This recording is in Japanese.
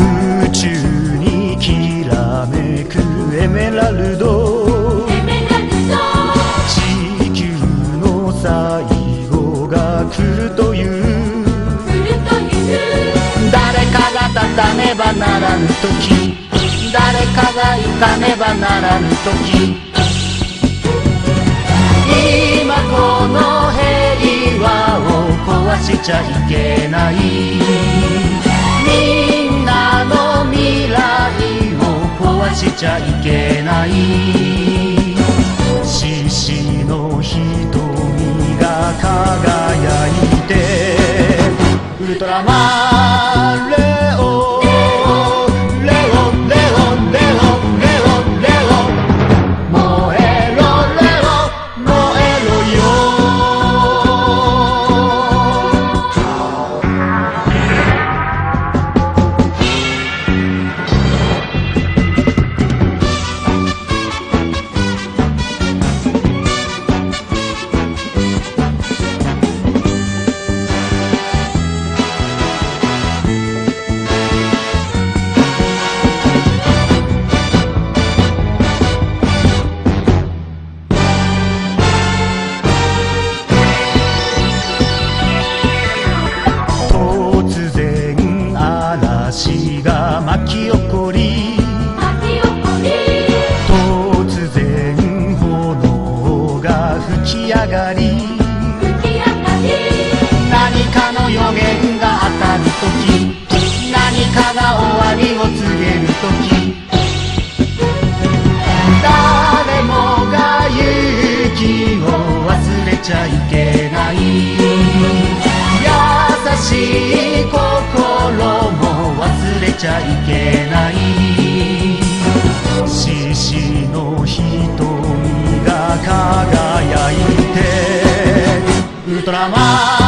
宇宙にきらめくエメラルド。地球の最後が来るという。誰かが立たねばならぬ時。誰かが行かねばならぬ時。今この平和を壊しちゃいけない。みんなしちゃいけない。獅子の瞳が輝いてウルトラマン。足が巻き起こけない。獅子の瞳が輝いてウルトラマン。